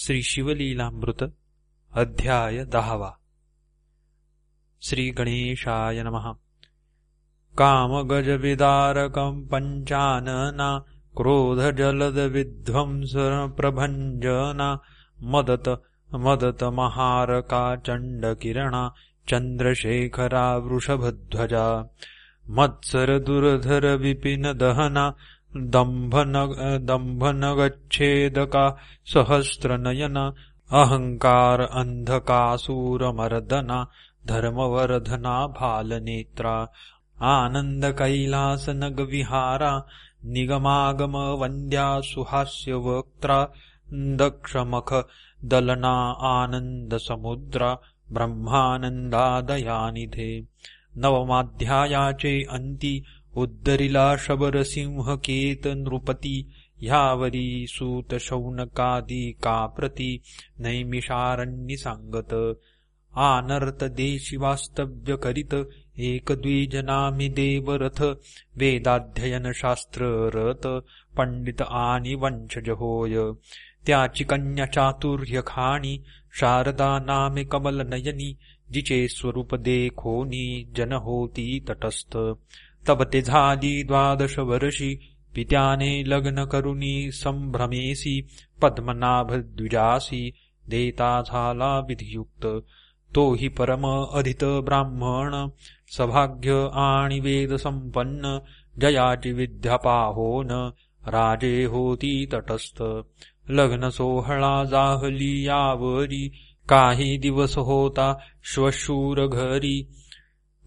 श्री शिवलीलामृत अध्याय दहावा। श्री गणेशाय नमः। कामगजविदारकम् पञ्चानना क्रोधजलदविध्वंसप्रभञ्जना मदत मदत महारका चण्डकिरणा चन्द्रशेखरा वृषभध्वजा मत्सरदुरधर विपिनदहना दम्भनगच्छेदका सहस्रनयना अहङ्कार अन्धकासूरमर्दना धर्मवर्धना भालनेत्रा आनन्दकैलासनगविहारा निगमागमवन्द्या सुहास्यवक्त्रा दक्षमख दलना आनन्दसमुद्रा ब्रह्मानन्दादयानिधे। नवमाध्यायाचे अन्ति उद्धरिला शबरसिंहकेत नृपती ह्यावरी सूत शौनकादी काप्रती नैमिषारण्य सांगत आनर्त देशी वास्तव्य करीत एक द्विजनामी देवरथ वेदाध्ययन शास्त्र रत पंडित आणि वंशज होय त्याची कन्या चातुर्य खाणी शारदा नामे कमल नयनी जिचे स्वरूप देखोनी जन होती तटस्थ। तपते ते झाली द्वादश वर्षी पित्याने लग्न करुनी संभ्रमेसी पद्मनाभ द्विजासी देता झाला विधियुक्त। तोही परम अधित ब्राह्मण सभाग्य आणि वेद संपन्न जयाची विद्या पाहोन राजे होती तटस्थ। लग्न सोहळा जाहली यावरी काही दिवस होता श्वशूर घरी।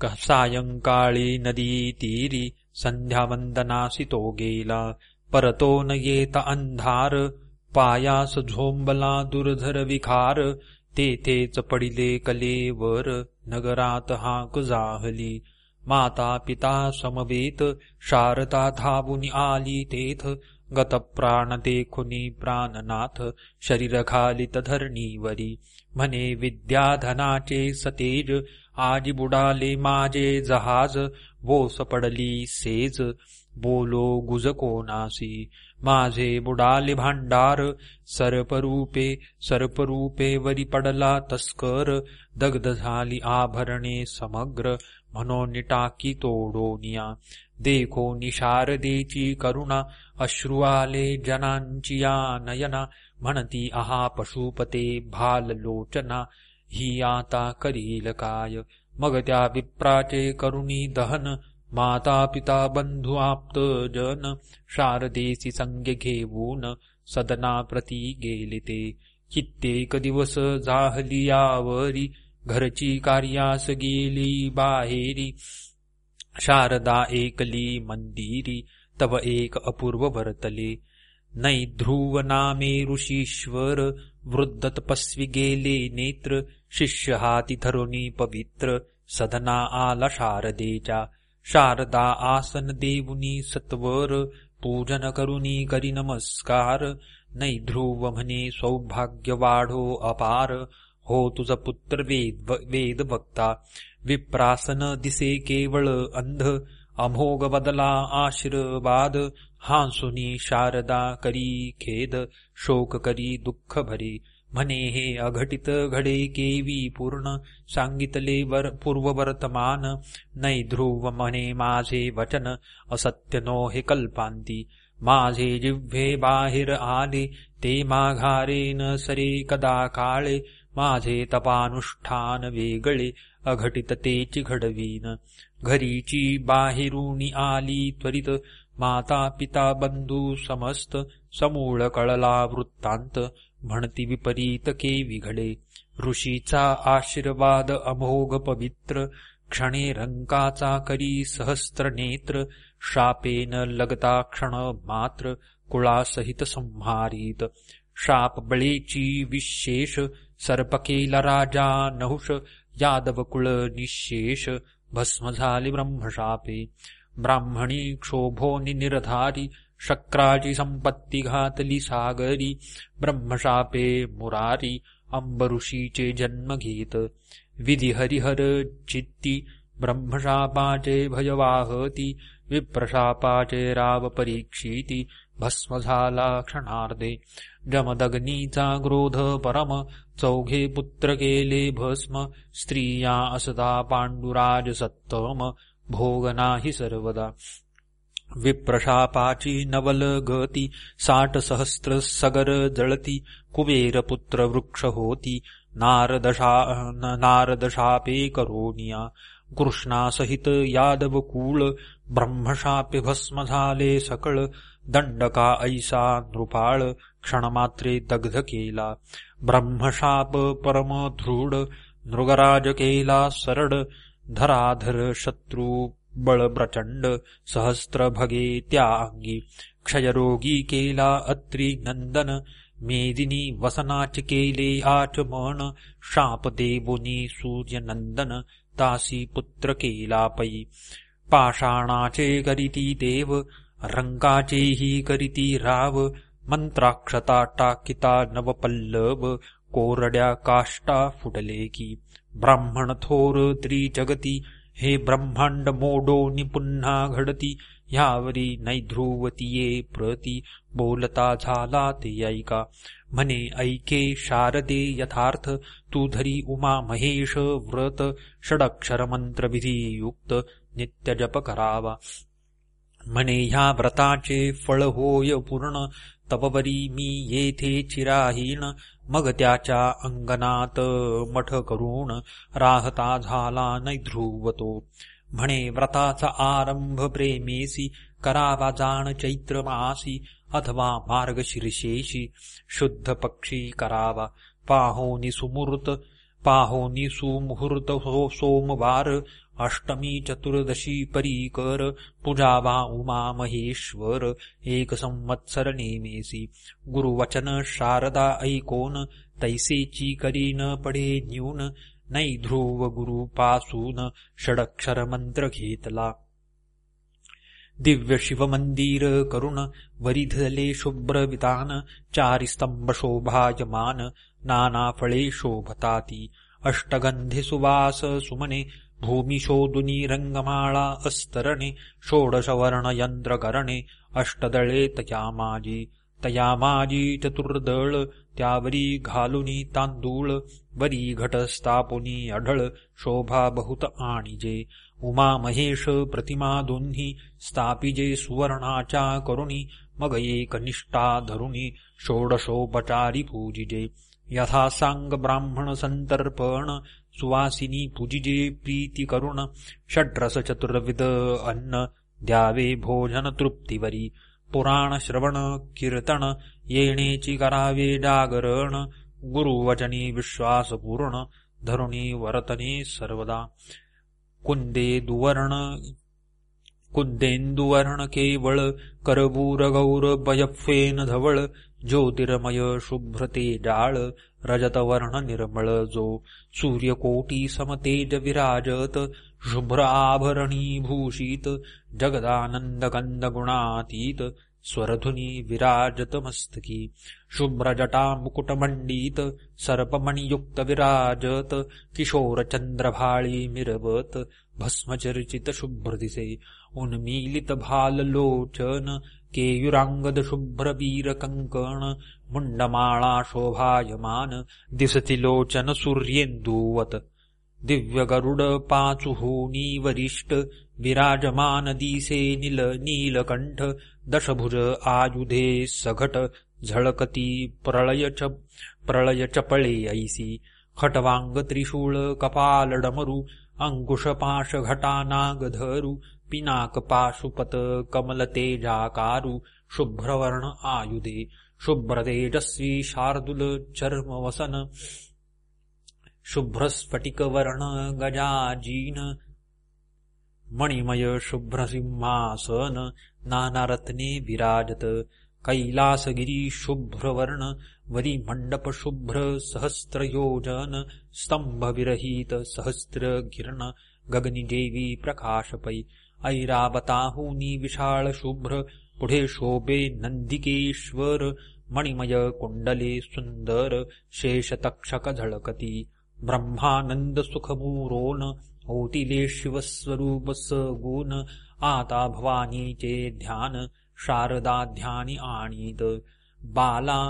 सायंकाळी नदी तीरी संध्यावंदनासी तो गेला परतो न येता अंधार पायास झोंबला दुर्धर विखार तेथेच पडिले कलेवर नगरात हाक जाहली. माता पिता समवेत शारदा धावून आली तेथ गतप्राण देखुनी प्राणनाथ शरीर खालित धरणीवरी म्हणे विद्याधनाचे सतेज आजी बुडाले माझे जहाज बोस पडली सेज। बोलो गुज कोणासी? माझे बुडाले भांडार सर्परूपे सर्परूपे वरी पडला तस्कर। दग्ध झाली आभरणे समग्र टाकी तोडोनिया देखो निशारदेची करुणा अश्रुआले जनांची या नयना म्हणती आहा पशुपते भाल लोचना ही आता करील काय? मग त्या विप्राचे करुणी दहन माता पिता बंधु आप्त जन शारदेसी संग घेऊन सदना प्रती गेले ते. कित्येक दिवस जाहली यावरी घरची कार्यास गेली बाहेरी. शारदा एकली मंदिरी तव एक अपूर्व वर्तले नै ध्रुव नामे ऋषीश्वर वृद्ध तपस्वी गेले नेत्र शिष्य हाती धरुणी पवित्र सदना आला शारदेच्या शारदा आसन देवुनी सत्वर पूजन करुनी करी नमस्कार। नै ध्रुव म्हणे सौभाग्य वाढो अपार हो तुझ पुत्र वेद वेद वक्ता विप्रासन दिसे केवळ अंध अमोघ बदला आशीर्वाद हांसुनी शारदा करी खेद शोक करी दुःख भरी म्हणे हे अघटित घडे केवी पूर्ण सांगितले वर पूर्ववर्तमान नै ध्रुव म्हणे माझे वचन असत्य नो हे कल्पांती माझे जिव्हे बाहेर आले ते माघारेन सरे कदा काळे माझे तपानुष्ठान वेगळे अघटित तेची घडवीन. घरीची बाहेरुनी आली त्वरित माता पिता बंधू समस्त समूळ कळला वृत्तांत. म्हणती विपरीत केवी घडे. ऋषीचा आशीर्वाद अमोघ पवित्र. क्षणे रंकाचा करी सहस्त्र नेत्र. शापेन लगता क्षण मात्र कुळासहित संहारित. शाप बळेची विशेष. सर्प केला राजा नहुष. यादवकुलनिःशेष भस्मधालि ब्रह्मशापे ब्राह्मणी क्षोभो निनिरधारि शक्राचि सम्पत्तिघातलि सागरि ब्रह्मशापे मुरारि अम्बरुषी चे जन्मघीत विधिहरिहर चित्ति ब्रह्मशापाचे भयवाहति विप्रशापाचे रावपरीक्षीति भस्मझला क्षणार्दे जमदग्नीचा क्रोध परम चौघे पुत्र केले भस्म स्त्रिया असदा पांडुराज सत्तम भोग नाही सर्वदा। विप्रशापाची नवल गती साठ सहस्र सगर जळती कुबेर पुत्र वृक्ष होती नारदशा नारदशापे करोनिया। कृष्णासहित यादव कूळ ब्रह्मशापे भस्म झाले सकळ दंडका ऐसा नृपाळ क्षणमात्रे दग्ध केला. ब्रह्मशाप परम धृढ नृगराज केला सरड धराधर शत्रू बळ प्रचंड सहस्त्र भगे त्या अंगी क्षयरोगी केला अत्री नंदन मेदिनी वसनाच केले आचमन शाप देवुनी सूर्यनंदन तासी पुत्र केला पै. पाषाणाचे करीती देव रंगाचेही करीती राव मंत्राक्षता टाकिता नवपल्लव कोरड्या काष्टा फुटले की ब्राह्मण थोर त्रिजगती हे ब्रह्मांड मोडोनी पुन्हा घडती ह्यावरी नैध्रुवतीये प्रती बोलता झाला ते ऐका म्हणे ऐके शारदे यथार्थ तू धरी उमा महेश व्रत षडक्षर युक्त नित्य जप करावा। म्हणे ह्या व्रताचे फळ होय पूर्ण तपवरी मी येथे चिराहीन मग त्याच्या अंगणात मठ करून राहता झाला नै ध्रुवतो. म्हणे व्रताचा आरंभ प्रेमेसी करावा जाण चैत्र मासी अथवा मार्गशीर्षेशी शुद्ध पक्षी करावा. पाहोनी सुमूर्त पाहोनी सुमुहूर्त हो सोमवार अष्टमी चतुर्दशी परीकर तुझा उमा महेश्वर एक संवत्सर नेमेसी। गुरुवचन शारदा ऐकोन तैसेची करीन पडे न्यून नै ध्रुव गुरु पासून षडक्षर मंत्र घेतला। दिव्य शिवमंदिर करुण वरिधले शुभ्र वितान चारी स्तंभ शोभायमान नाना फळे शोभताती। अष्टगंधे सुवास सुमने भूमिशोदुनी रंगमाळा अस्तरणे षोडशवर्ण यंत्रकरणे अष्टदळे तयामाजी तयामाजी चतुर्दळ त्यावरी घालुनी तांदूळ वरी घटस्थापुनी अढळ शोभा बहुत आणिजे उमा महेश प्रतिमा दोन्ही स्थापिजे सुवर्णाच्या करुणी मग कनिष्ठा धरुणी षोडशोपचारी पूजिजे यथा सांग ब्राह्मण संतर्पण सुवासिनी पूजिजे प्रीती करुण षड्रस चतुर्विद अन्न द्यावे भोजन तृप्तीवरी पुराण श्रवण कीर्तन येणेची करावे जागरण गुरुवचनी विश्वासपूर्ण धरुणी वर्तने सर्वदा। कुंदे दुवर्ण कुंदेंदुवर्ण केवळ करबूर गौर बयफेन धवळ ज्योतिर्मय शुभ्रते जाळ रजतवर्ण निर्मलजो सूर्यकोटि समतेज विराजत शुभ्रभरणीभूषीत जगदानन्द गन्द गुणातीत स्वरधुनी विराजतमस्तिकी शुभ्रजटा मुकुटमण्डीत सर्पमणियुक्त विराजत किशोर चन्द्रभाळी मिरवत् भस्म चर्चित शुभ्रदिसे उन्मीलित भाल लोचन केयुरांगद शुभ्र वीर कंकण मुंडमाळा शोभायमान दिसती लोचन सूर्येंदुवत दिव्य गरुड पाचुहूनी वरिष्ठ विराजमान दिसे निल नीलकंठ दशभुज आयुधे सघट झळकती प्रळय प्रळय चपळे ऐसी खटवांग त्रिशूळ कपाल डमरू अंकुश पाश घटानागधरू पिनाकपाशुपत कमलतेजाकारु शुभ्रवर्ण आयुधे। शुभ्रतेजस्वी शार्दूलचर्मवसन्। शुभ्रस्फटिकवर्ण गजाजीन मणिमय शुभ्रसिंहासन। नानारत्ने विराजत। कैलासगिरीशुभ्रवर्ण वरिमण्डप शुभ्र सहस्रयोजन स्तम्भविरहित सहस्रगिरण। गगनिदेवी प्रकाशपै। ऐरावताहूनी विशाळ शुभ्र पुढे शोभे नंदिकेश्वर मणिमय कुंडले सुंदर शेषतक्षक झळकती ब्रह्मानंद सुखमुरोन ओतिले शिवस्वरूप सगुण आता भवानीचे ध्यान शारदाध्यानी आणीत बाला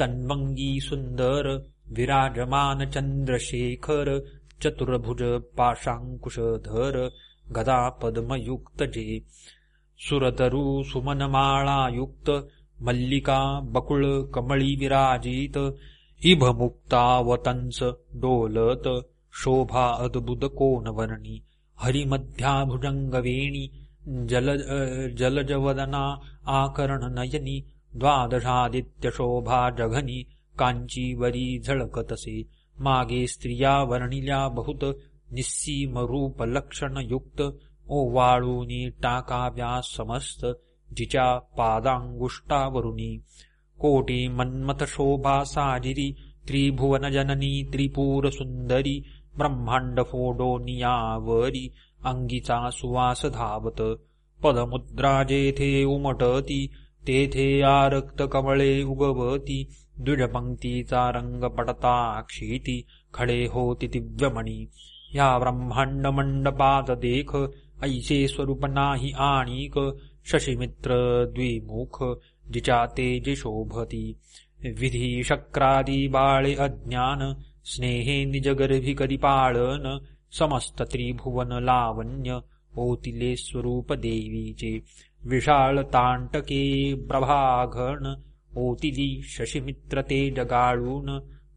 तन्वंगी सुंदर विराजमान चंद्रशेखर चतुर्भुज पाशांकुशधर गदा पद्मयुक्त जे सुरतरू सुमनमाळायुक्त मल्लिका बकुळ कमळी विराजित इभ मुक्तावतंस डोलत शोभा अद्भुत कोनवर्णी हरिमध्याभुजङ्गवेणी जल जलजवदना आकरणनयनी नयनी द्वादशादित्य शोभा जघनी कांचीवरी झळकतसे मागे स्त्रिया वर्णिल्या बहुत निस्सीम रूप लक्षणयुक्त ओवाळूनी टाकाव्या समस्त जिच्या पादांगुष्टावरुनी कोटी मन्मथ शोभा साजिरी त्रिभुवन जननी त्रिपूर सुंदरी ब्रह्मांड फोडोनियावरी अंगीचा सुवास धावत पदमुद्रा जेथे उमटती तेथे आरक्त कमळे उगवती द्विजपंक्तीचा रंग पडता क्षिती खडे होती दिव्यमणी। या ब्रह्मांड मंडपात देख ऐसे स्वरूप नाही आणिक शशिमित्र द्विमुख जिच्या तेजे शोभती विधी शक्रादी बाळे अज्ञान स्नेहे निजगर्भी करी पाळन समस्त त्रिभुवन लावण्य ओतिले स्वरूप देवीचे विशाळ तांटके प्रभाघन ओतिली शशिमित्र ते जगाळून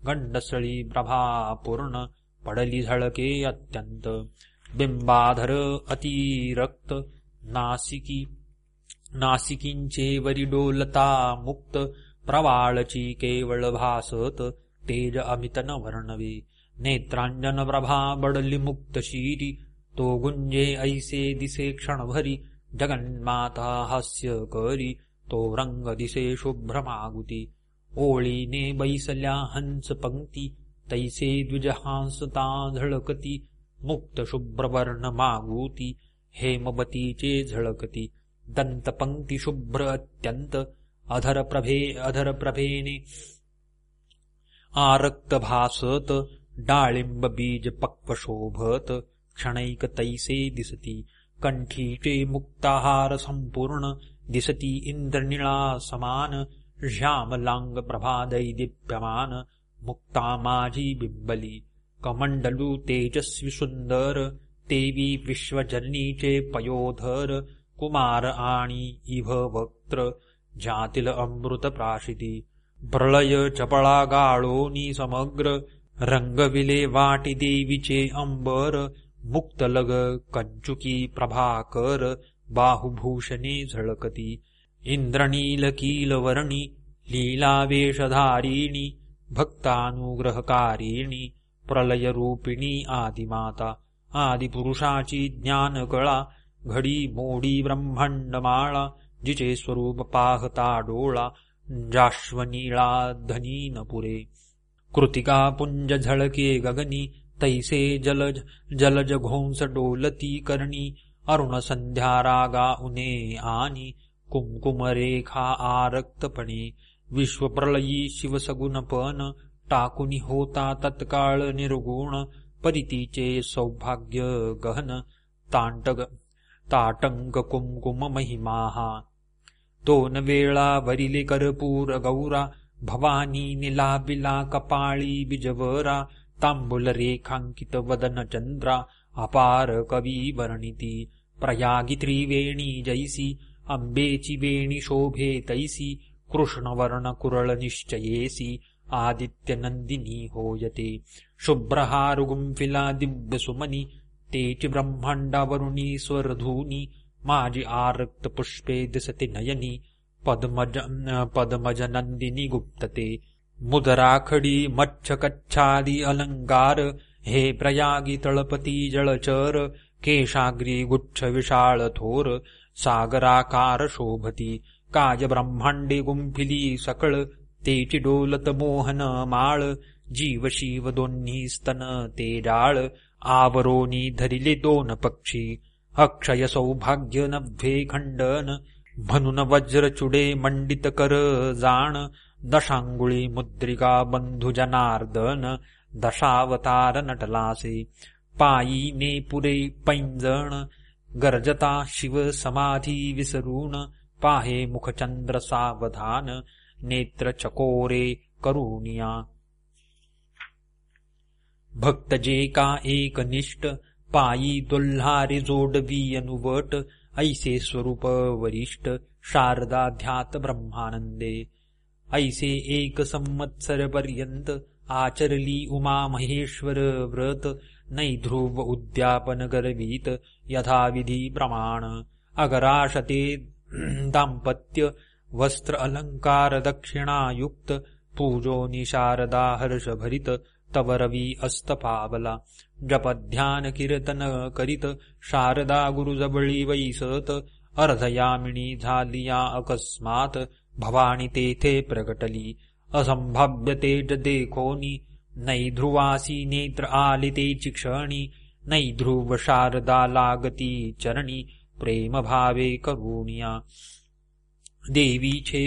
गंडसळी प्रभापूर्ण पडली झळके अत्यंत. बिंबाधर अतिरक्त. नासिकी नासिकींचे वरी डोलता मुक्त. प्रवाळची केवळ भासत. तेज अमितन वर्णवे. नेत्रांजन प्रभा बडली मुक्त शिरी. तो गुंजे ऐसे दिसे क्षणभरी. जगन्माता हास्य करी. तो रंग दिसे शुभ्रमागुती ओळीने बैसल्या हंस पंक्ती. तैसे द्विजहांसता झळकती मुक्त शुभ्रवर्ण मागूती हेमवतीचे झळकती दंतपंक्ती शुभ्र अत्यंत अधर प्रभे अधर प्रभेने आरक्त भासत डाळिंब बीज पक्व शोभत क्षणैक तैसे दिसती कंठीचे मुक्ताहार संपूर्ण दिसती इंद्रनिळा समान श्यामलांग प्रभादै दीप्यमान मुक्तामाजि बिम्बली कमण्डलु तेजस्वि सुन्दर देवी विश्वजननी चे पयोधर कुमार आणी इभ वक्त्र जातिल अमृत प्राशिति प्रलय चपळा गाळोनी समग्र रङ्गविले वाटि देवि चे अम्बर मुक्तलग कञ्चुकि प्रभाकर बाहुभूषणे झलकति इन्द्रनीलकीलवरणि लीलावेषधारिणि भक्तानुग्रहकारिणी प्रलयरूपिणी आदिमाता आदिपुरुषाची ज्ञानकळा घडी मोडी ब्रह्मांडमाळा जिचे स्वरूप पाहता डोळा जाश्वनीळा धनीन पुरे कृतिका पुंज झळके गगनी तैसे जलज जलज घोंस डोलती करणी अरुण संध्या रागा उने आणि कुमकुमरेखा आरक्तपणे. विश्वप्रलयी शिवसगुणपण टाकुनी होता तत्काळ निर्गुण परितीचे सौभाग्य गहन तांटग ताटंक कुमकुम महिमाहा। दोन वेळा वरिले कर्पूर गौरा भवानी निलाबिला कपाळी बिजवरा तांबुल रेखांकित वदन चंद्रा अपार कवी वर्णिती प्रयागी त्रिवेणी जैसी अंबेची वेणी शोभे तैसी कृष्णवर्णकुरळनिश्चयेऽसि आदित्यनन्दिनी होयते। शुभ्रहारुगुम्फिला दिव्यसुमनि ते चिब्रह्माण्डावरुणि स्वरधूनि माजि आरक्तपुष्पे दिशति नयनि पद्मज पद्मज नन्दिनी गुप्तते। मुदराखडी मच्छकच्छादि अलङ्कार हे प्रयागि तळपती जलचर केशाग्री गुच्छ विशालथोर सागराकार शोभति। काज ब्रह्मांडे गुंफिली सकळ तेची डोलत मोहन माळ जीव शिव दोन्ही स्तन ते डाळ आवरोनी धरिले दोन पक्षी अक्षय सौभाग्य नभे खंडन म्हणून वज्र चुडे मंडित कर जाण दशांगुळी मुद्रिका बंधु जनार्दन दशावतार नटलासे पायी ने पुरे पैंजण गरजता शिव समाधी विसरून पाहे मुखचंद्र सावधान नेत्र चकोरे करुणिया। भक्त जे का एक निष्ठ पायी दुल्हारी जोडवी अनुवट ऐसे स्वरूप वरिष्ठ शारदाध्यात ब्रह्मानंदे। ऐसे एक संवत्सर पर्यंत आचरली उमा महेश्वर व्रत नैध्रुव उद्यापन गर्वीत यथाविधी प्रमाण। अगराशते दाम्पत्य वस्त्र अलंकार दक्षिणायुक्त पूजो निशारदा हर्षभरित तव रवी अस्तपावला। जपध्यान कीर्तन करीत शारदा गुरुजबळी वैसत अर्धयामिणी झालिया अकस्मात भवानी तेथे प्रगटली। असंभाव्य तेज देखोनी नैध्रुवासी नेत्र आलिते चिक्षणी चिक्षणी नैध्रुव शारदा लागती चरणी करुणिया।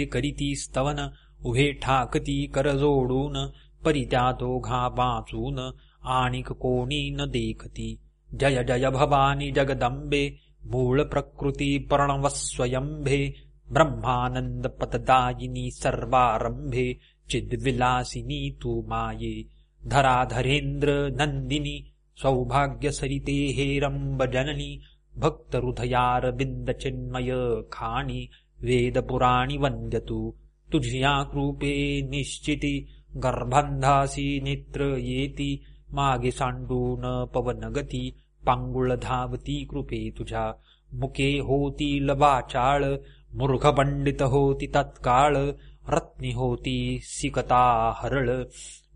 करीती स्तवन उभे ठाकती कर जोडून परित्या दोघा वाचून आणिक कोणी न देखती। जय जय भवानी जगदंबे मूळ प्रकृती प्रणवस्वयंभे ब्रह्मानंद पतदायिनी सर्वारंभे चिद्विलासिनी तू माये। धराधरेंद्र नंदिनी सौभाग्य सरिते हेरंब जननी भक्तहृदयारविन्दचिन्मय खाणि वेदपुराणि वन्द्यतु। तुझ्या कृपे निश्चिति गर्भन्धासि नेत्र येति मागे साण्डून साण्डूनपवनगति पाङ्गुळधावती कृपे तुजा मुके होति लवाचाळ मृर्घपण्डित होति तत्काळ रत्नी होती सिकता हरळ गारा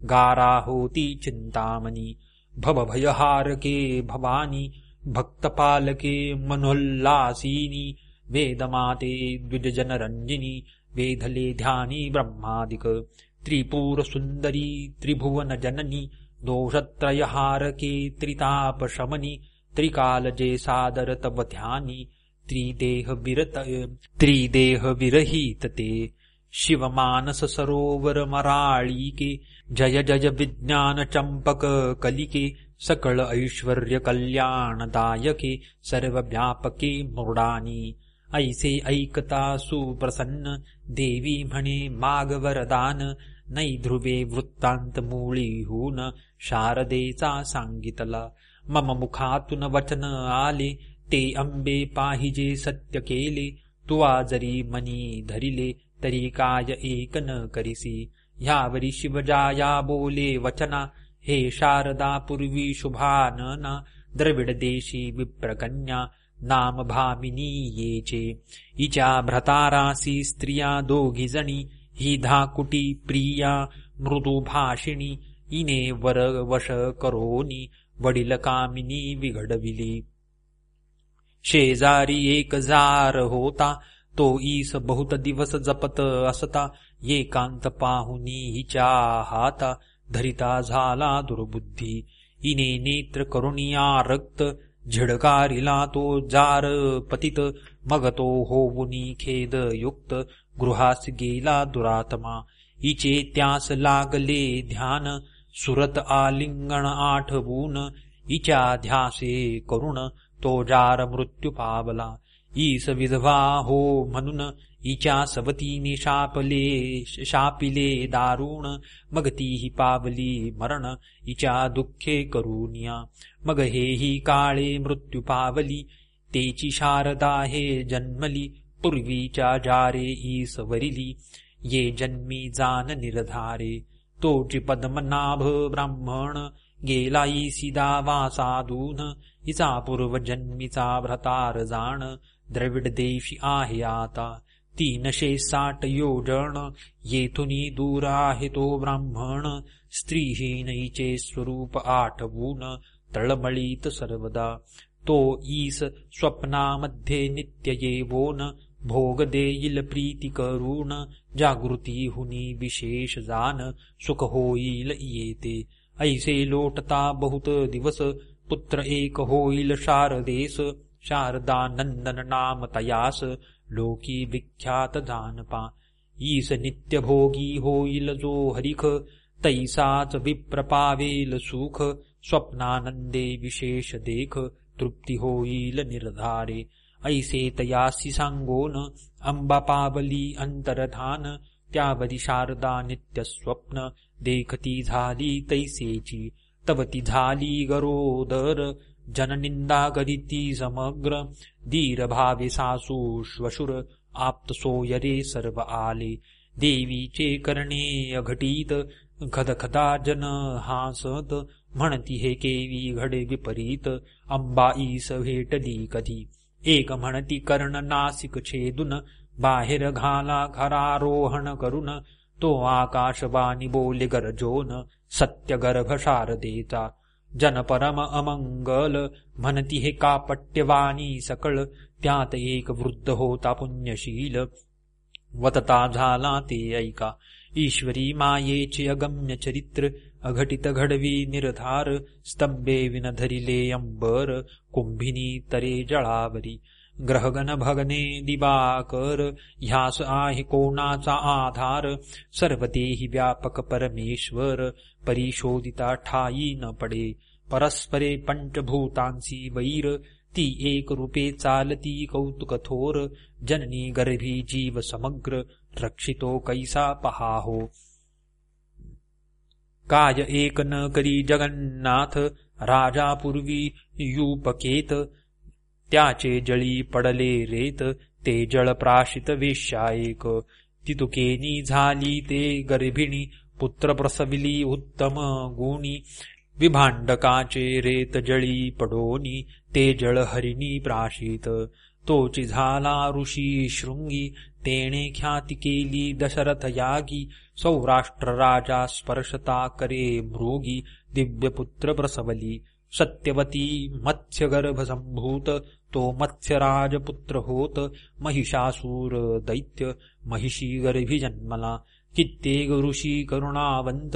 गाराहोति चिन्तामणि। भवभयहारके भवानि भक्तपालके मनोल्लासिनी वेदमाते द्विजजनरञ्जिनी वेधले ध्यानी ब्रह्मादिक त्रिपुरसुन्दरी त्रिभुवनजननी दोषत्रयहारके त्रितापशमनि त्रिकालजे सादर तव ध्यानी त्रिदेहविरत त्रिदेहविरहित ते शिवमानस सरोवर मराळीके जय जय विज्ञान चंपक कलिके सकळ ऐश्वर कल्याणदायकी सर्व व्यापकी मृडानी ऐसे ऐकता सुप्रसन्न देवी म्हणे माग वरदान नैध्रुवे वृत्तांत मूळीहून शारदेचा सांगितला। मम मुखातून वचन आले ते अंबे पाहिजे सत्य केले तुवा जरी मनी धरिले तरी काय एक न करिसी। ह्यावरी शिवजाया बोले वचना हे शारदा पूर्वी शुभानना द्रविड देशी विप्रकन्या नाम भामिनी येचे इच्या भ्रतारासी स्त्रिया दोघी जणी ही धाकुटी प्रिया मृदु भाषिणी इने वर वश करोनी वडील कामिनी विघडविली। शेजारी एक जार होता तो ईस बहुत दिवस जपत असता एकांत पाहुनी हिच्या हाता। धरिता झाला दुर्बुद्धी. इने नेत्र करुणिया रक्त झिडकारिला तो जार पतित. मग तो होऊनी खेद युक्त गृहास गेला दुरात्मा. इचे त्यास लागले ध्यान सुरत आलिंगण आठवून. इच्या ध्यासे करुण तो जार मृत्यू पावला. ईस विधवा हो म्हणून इच्या सवतीने शापले शापिले दारुण मग तीही पावली मरण इच्या दुःखे करुनिया. मग हेही काळे मृत्यू पावली तेची शारदा हे जन्मली पूर्वीच्या जारे ईस वरिली. ये जन्मी जान निर्धारे तोची पद्मनाभ ब्राह्मण गेला ईसिदा वासादून पूर्व पूर्वजन्मीचा भ्रतार जाण द्रविड देशी आहे आता. तीनशे साठ योजन येथुनी दूर आहे तो ब्राह्मण. स्त्रीहीनईचे स्वरूप आठवून तळमळीत सर्वदा. तो ईस स्वप्नामध्ये नित्य येवोन भोग देईल प्रीती करून जागृती हुनी विशेष जान सुख होईल येते. ऐसे लोटता बहुत दिवस पुत्र एक होईल शारदेस. शारदानंदन नाम तयास लोकी विख्यात जानपा। ईस नित्य भोगी होईल जो हरिख तैसाच विप्रपावेल सुख स्वप्नानंदे विशेष देख तृप्ती होईल निर्धारे। ऐसे तयासी सांगोन अंबा पावली अंतरधान त्यावरी शारदा नित्य स्वप्न देखती झाली तैसेची तवती झाली गरोदर जननिंदा करीती समग्र धीर भावे सासू श्वशुर आप्त सोयरे सर्व आले देवीचे करणे अघटित खदखदा जन हासत म्हणती हे केवी घडे विपरीत अंबाईस भेटली कधी। एक म्हणती कर्ण नासिक छेदून बाहेर घाला खरारोहण करून तो आकाशवाणी बोले गरजोन सत्य गर्भ शारदेचा जन परम अमंगल म्हणती हे कापट्यवाणी सकळ त्यात एक वृद्ध होता पुण्यशील. वतता झाला ते ऐका ईश्वरी मायेचे अगम्य चरित्र अघटित घडवी निर्धार स्तंभे विनधरिले अंबर कुंभिनी तरे जळावरी. ग्रहगण भगने दिवाकर ह्यास आहे कोणाचा आधार? सर्वतेही व्यापक परमेश्वर परिशोधिता ठाई न पडे. परस्परे पंचभूतांसी वैर ती एक रूपे चालती कौतुकथोर. जननी गर्भी जीव समग्र रक्षितो कैसा पहाहो? काय एक न करी जगन्नाथ राजा पूर्वी युपकेत. त्याचे जळी पडले रेत ते जळ प्राशित वेश्या एक तितुकेनी झाली ते गर्भिणी पुत्र प्रसविली उत्तम गुणी. विभांडकाचे रेत जळी पडोनी ते जळ हरिणी प्राशित. तोची झाला ऋषी शृंगी तेणे ख्याती केली दशरथ यागी. सौराष्ट्र राजा स्पर्शता करे मृगी दिव्यपुत्र प्रसवली. सत्यवती मत्स्यगर्भ संभूत तो मत्स्यराजपुत्र होत महिषासूर दैत्य महिषी गर्भी जन्मला कित्येक ऋषी करुणावंत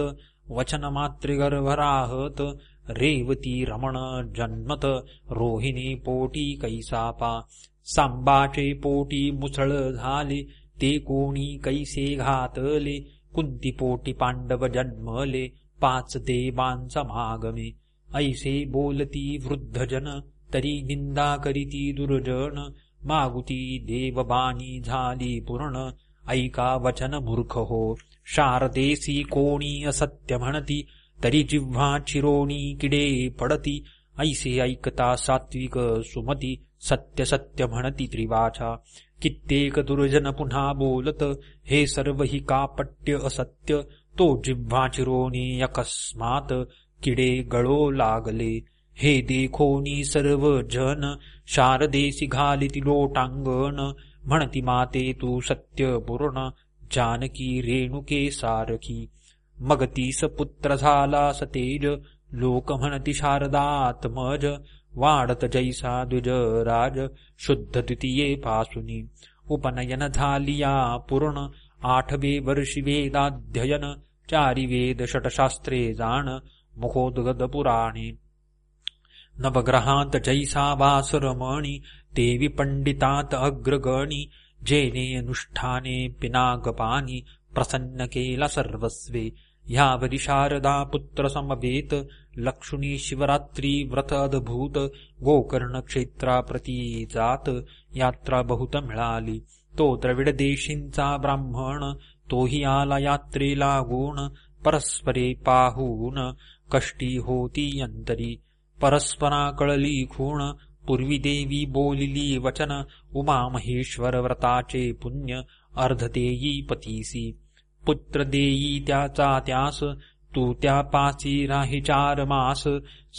वचन मातृगर्भराहत रेवती रमण जन्मत रोहिणी पोटी कैसापा। सांबाचे पोटी मुसळ झाले ते कोणी कैसे घातले? कुंती पोटी पांडव जन्मले पाच देवांचा मागमे। ऐसे बोलती वृद्धजन तरी निंदा करीती दुर्जन मागुती देवबानी झाली पूर्ण ऐका वचन मूर्ख हो शारदेसी कोणी असत्य म्हणती तरी जिव्हा चिरोणी किडे पडती. ऐसे ऐकता सात्विक सुमती सत्य सत्य म्हणती त्रिवाचा. कित्येक दुर्जन पुन्हा बोलत हे सर्व हि कापट्य असत्य. तो जिव्हा चिरोणी अकस्मात किडे गळो लागले. हे देखोनी सर्व जन शारदेसी घालिती लोटांगण म्हणती माते तू सत्य पूर्ण जानकी रेणुके सारखी. मग तीस पुत्र झाला सतेज लोक म्हणती शारदात्मज वाढत जैसा द्विज राज शुद्ध द्वितीये पासुनी. उपनयन झालिया पूर्ण आठवे वर्षी वेदाध्ययन चारी वेद षटशास्त्रे जाण मुखोद्गद पुराणे. नवग्रहांत जैसा वासुरमणी देवी पंडितात अग्रगणी जेने अनुष्ठाने पिनागपानी प्रसन्न केला सर्वस्वे। ह्यावरी शारदा पुत्र समवेत लक्ष्मी शिवरात्री व्रत अद्भूत गोकर्ण क्षेत्राप्रती जात यात्रा बहुत मिळाली तो द्रविड देशींचा ब्राह्मण तोही आला यात्रेला गुण परस्परे पाहून कष्टी होती अंतरी परस्परा कळली खूण पूर्वी देवी बोलिली वचन उमा महेश्वर व्रताचे पुण्य अर्धतेयी पतीसी. पुत्र देयी त्याचा त्यास तू त्या पासी राही चार मास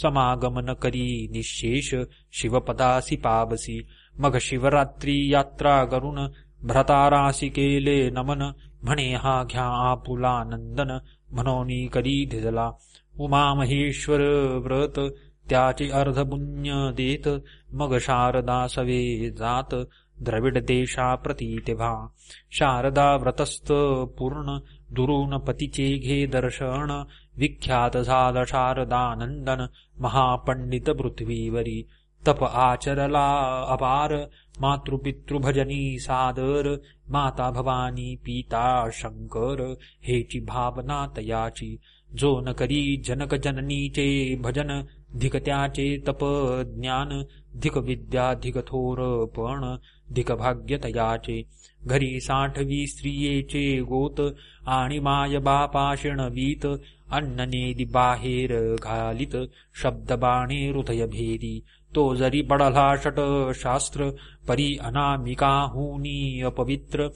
समागमन करी निशेष शिवपदासी पावसी. मग शिवरात्री यात्रा करून भ्रतारासी केले नमन म्हणे हा घ्या आपुला नंदन म्हणोनी करी धिजला. उमा महेश्वर व्रत त्याचे अर्धपुण्य देत मग शारदा सवे जात द्रविड देशा तेव्हा शारदा व्रतस्थ पूर्ण दुरून पतीचे घे दर्शन विख्यात झाल शारदानंदन महापंडित पृथ्वीवरी। तप आचरला अपार मातृपितृभजनी सादर माता भवानी पिता शंकर हेची भावना तयाची। जो न करी जनक जननीचे भजन धिक त्याचे तप ज्ञान धिक विद्या धिक थोरपण धिक भाग्य तयाचे घरी साठवी स्त्रियेचे गोत आणि माय बापा वीत अन्ननेदी बाहेर घालित शब्द बाणे हृदय भेदी तो जरी पडला षट शास्त्र परी अनामिकाहुनी अपवित्र.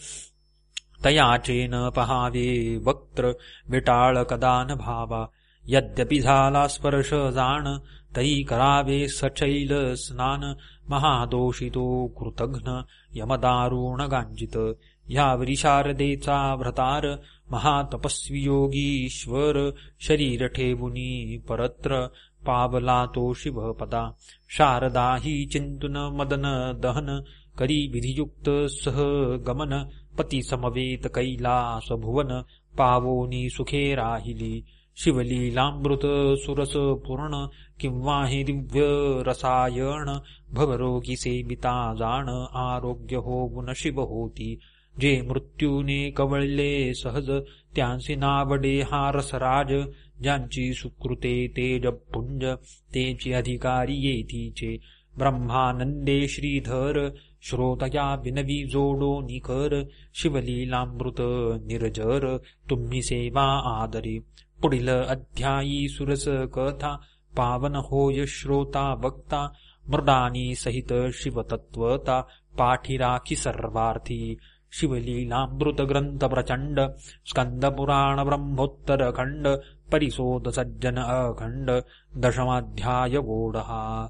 तयाचे न पहावे वक्त्र विटाळ कदान भावा. यद्यपि झाला स्पर्श जाण तरी करावे सचैल स्नान महादोषितो कृतघ्न यमदारुण गांजित यावरी शारदेचा भ्रतार महातपस्वी योगीश्वर शरीर ठेवुनी परत्र पावला तो शिवपदा। शारदा ही चिंतन मदन दहन करी विधियुक्त सह गमन पती समवेत कैलास भुवन पावोनी सुखे राहिली। शिवलीलामृत सुरस पूर्ण किंवा हे दिव्य रसायन भवरोगी सेविता जाण आरोग्य होऊन शिव होती. जे मृत्यूने कवळले सहज त्यांसी नावडे हा रसराज ज्यांची सुकृते तेज पुंज तेची अधिकारी येथीचे ब्रह्मानंदे श्रीधर श्रोतया विनवी जोडो निखर शिवलीलामृत निर्जर तुम्ही सेवा आदरी. पुटिल अध्यायी सुरस कथा पावन होय श्रोता वक्ता मृदानीसहित शिव तत्त्वता पाठिराखि सर्वार्थी। शिवलीलामृतग्रन्थ प्रचण्ड स्कन्दपुराण परिशोध सज्जन अखण्ड दशमाध्याय दशमाध्यायवोडः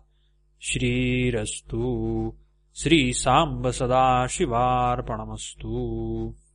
श्रीरस्तु। श्रीसाम्ब सदाशिवार्पणमस्तु।